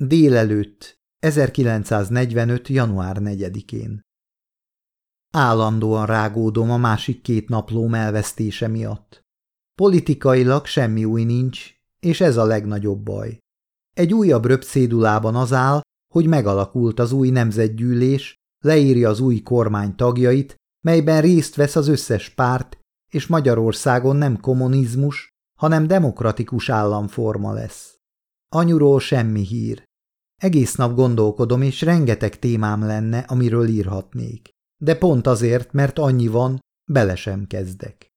Délelőtt, 1945. január 4-én. Állandóan rágódom a másik két naplóm elvesztése miatt. Politikailag semmi új nincs, és ez a legnagyobb baj. Egy újabb röpcédulában az áll, hogy megalakult az új nemzetgyűlés, leírja az új kormány tagjait, melyben részt vesz az összes párt, és Magyarországon nem kommunizmus, hanem demokratikus államforma lesz. Anyuról semmi hír. Egész nap gondolkodom, és rengeteg témám lenne, amiről írhatnék. De pont azért, mert annyi van, bele sem kezdek.